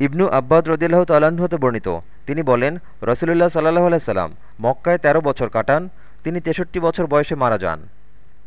ইবনু আব্বাদ রদিল্লাহ তাল্লাহ্ন হতে বর্ণিত। তিনি বলেন, রসুলুল্লাহ সাল্লাহ আলাইসাল্লাম মক্কায় ১৩ বছর কাটান, তিনি তেষট্টি বছর বয়সে মারা যান।